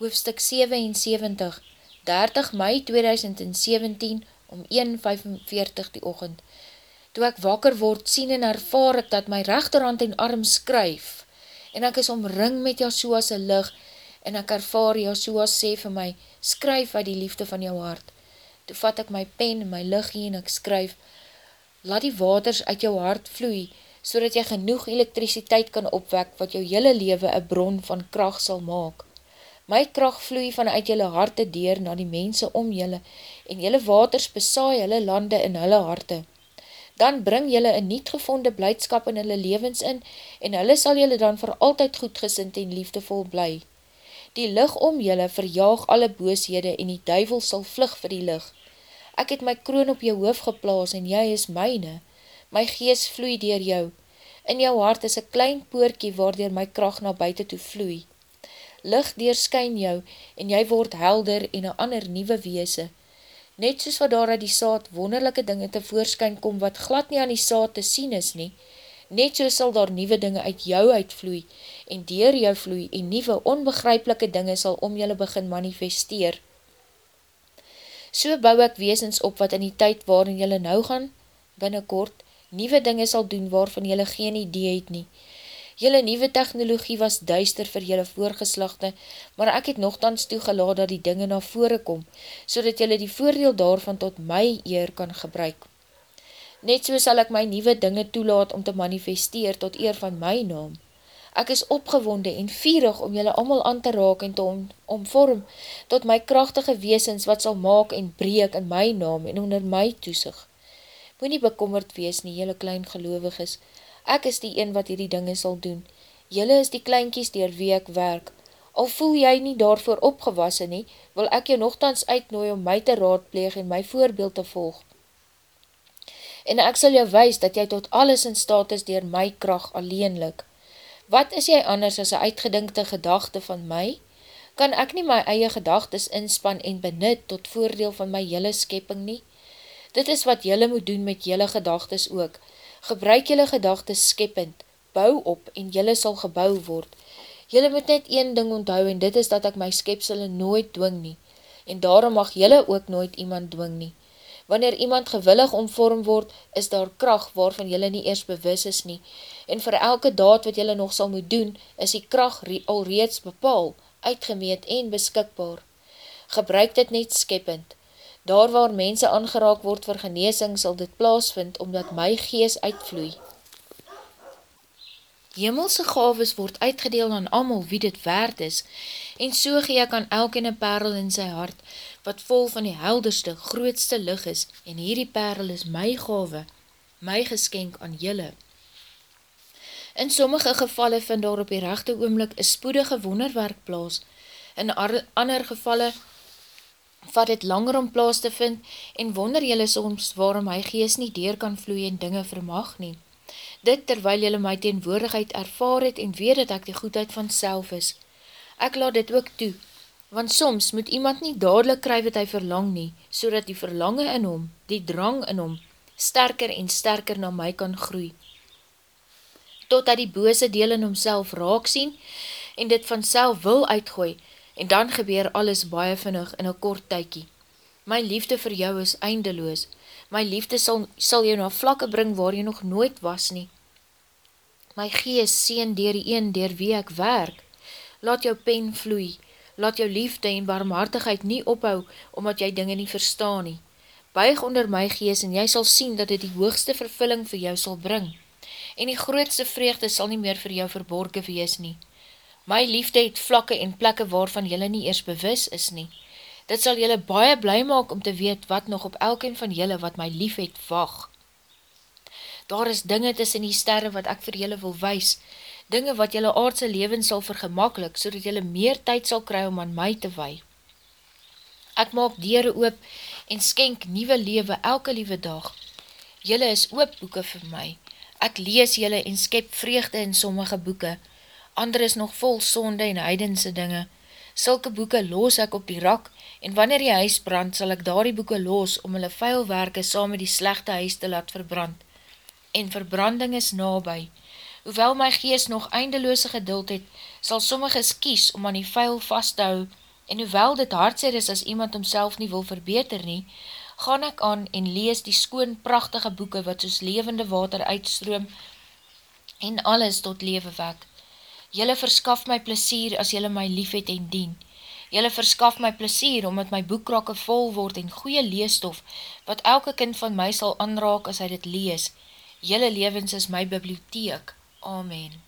hoofstuk 77, 30 mei 2017, om 1.45 die ochend. Toe ek wakker word, sien en ervaar ek dat my rechterhand en arm skryf, en ek is omring met Jashua's lig, en ek ervaar Yahshua sê vir my, skryf uit die liefde van jou hart. Toe vat ek my pen en my lig hier en ek skryf, laat die waters uit jou hart vloei, so dat jy genoeg elektriciteit kan opwek, wat jou hele leven een bron van kracht sal maak. My kracht vloei vanuit jylle harte deur na die mense om jylle en jylle waters besaai jylle lande in jylle harte. Dan bring jylle een niet gevonde blijdskap in jylle levens in en jylle sal jylle dan vir altyd goedgesind en liefdevol bly. Die lig om jylle verjaag alle booshede en die duivel sal vlug vir die lig. Ek het my kroon op jou hoof geplaas en jy is myne. My gees vloei dier jou. In jou hart is een klein poorkie waardoor my kracht na buiten toe vloei licht deerskyn jou, en jy word helder en een ander nieuwe weese. Net soos wat daar uit die saad wonderlijke dinge te voorskyn kom, wat glad nie aan die saad te sien is nie, net so sal daar nieuwe dinge uit jou uitvloei, en dier jou vloei, en nieuwe onbegryplike dinge sal om julle begin manifesteer. So bou ek weesens op wat in die tyd waarin julle nou gaan, binnenkort, nieuwe dinge sal doen waarvan julle geen idee het nie, Julle nieuwe technologie was duister vir julle voorgeslachte, maar ek het nogthans toegelaat dat die dinge na vore kom, so dat julle die voordeel daarvan tot my eer kan gebruik. Net so sal ek my nieuwe dinge toelaat om te manifesteer tot eer van my naam. Ek is opgewonde en vierig om julle allemaal aan te raak en te om, omvorm tot my krachtige weesens wat sal maak en breek in my naam en onder my toesig. Moe nie bekommerd wees nie, julle klein gelovig is, Ek is die een wat hierdie dinge sal doen. Julle is die kleinkies dier wie ek werk. Al voel jy nie daarvoor opgewassen nie, wil ek jou nogthans uitnooi om my te raadpleeg en my voorbeeld te volg. En ek sal jou wees dat jy tot alles in staat is dier my kracht alleenlik. Wat is jy anders as een uitgedinkte gedachte van my? Kan ek nie my eie gedagtes inspan en benut tot voordeel van my jylle skepping nie? Dit is wat jylle moet doen met jylle gedagtes ook, gebruik jylle gedagtes skeppend, bou op en jylle sal gebouw word. Jylle moet net een ding onthou en dit is dat ek my skepsele nooit dwing nie, en daarom mag jylle ook nooit iemand dwing nie. Wanneer iemand gewillig omvorm word, is daar kracht waarvan jylle nie eers bewus is nie, en vir elke daad wat jylle nog sal moet doen, is die kracht al reeds bepaal, uitgemeet en beskikbaar. Gebruik dit net skeppend, Daar waar mense aangeraak word vir geneesing, sal dit plaasvind, omdat my gees uitvloei. Hemelse gaves word uitgedeel aan amal wie dit waard is, en so gee ek aan elk en een perl in sy hart, wat vol van die helderste, grootste lig is, en hierdie perl is my gave, my geskenk aan julle. In sommige gevalle vind daar op die rechte oomlik een spoedige wonderwerk plaas, in ander gevalle vat het langer om plaas te vind en wonder jylle soms waarom my gees nie deur kan vloei en dinge vermag nie. Dit terwyl jylle my teenwoordigheid ervaar het en weet dat ek die goedheid van self is. Ek laat dit ook toe, want soms moet iemand nie dadelijk kry wat hy verlang nie, so die verlange in hom, die drang in hom, sterker en sterker na my kan groei. Totdat die bose deel in homself raak sien en dit van self wil uitgooi, en dan gebeur alles baie vinnig in een kort tykie. My liefde vir jou is eindeloos, my liefde sal, sal jou na vlakke bring waar jy nog nooit was nie. My gees sien dier die een dier wie ek werk, laat jou pen vloei, laat jou liefde en barmhartigheid nie ophou, omdat jy dinge nie verstaan nie. Buig onder my gees en jy sal sien dat dit die hoogste vervulling vir jou sal bring, en die grootste vreugde sal nie meer vir jou verborgen wees nie. My liefde het vlakke en plekke waarvan jylle nie eers bewus is nie. Dit sal jylle baie bly maak om te weet wat nog op elkeen van jylle wat my lief het wag. Daar is dinge tussen die sterre wat ek vir jylle wil wys, dinge wat jylle aardse leven sal vergemakkelijk, so dat jylle meer tyd sal kry om aan my te wei. Ek maak dere oop en skenk nieuwe lewe elke liewe dag. Jylle is oop boeke vir my. Ek lees jylle en skep vreugde in sommige boeke, ander is nog vol sonde en heidense dinge. Sulke boeke los ek op die rak, en wanneer die huis brand, sal ek daar die boeke los, om hulle vuilwerke saam met die slechte huis te laat verbrand. En verbranding is nabij. Hoewel my geest nog eindeloose geduld het, sal sommiges kies om aan die vuil vast te hou, En hoewel dit hartseer is as iemand homself nie wil verbeter nie, gaan ek aan en lees die skoon prachtige boeke wat soos levende water uitstroom en alles tot lewe wek. Julle verskaf my plesier as julle my lief het en dien. Julle verskaf my plesier omdat my boekrakke vol word en goeie leestof wat elke kind van my sal aanraak as hy dit lees. Julle levens is my bibliotheek. Amen.